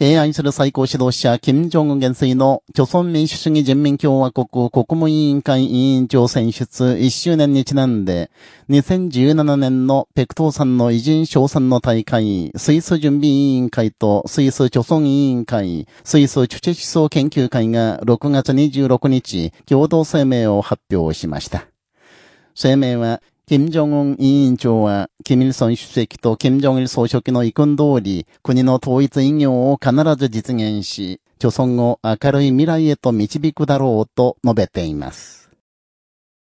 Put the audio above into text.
敬愛する最高指導者、金正恩元帥の、朝鮮民主主義人民共和国国務委員会委員長選出1周年にちなんで、2017年の北東山の偉人賞賛の大会、スイス準備委員会とスイス朝鮮委員会、スイスチュチェ思想研究会が6月26日、共同声明を発表しました。声明は、金正恩委員長は、金日成主席と金正日総書記の意見通り、国の統一異業を必ず実現し、貯村を明るい未来へと導くだろうと述べています。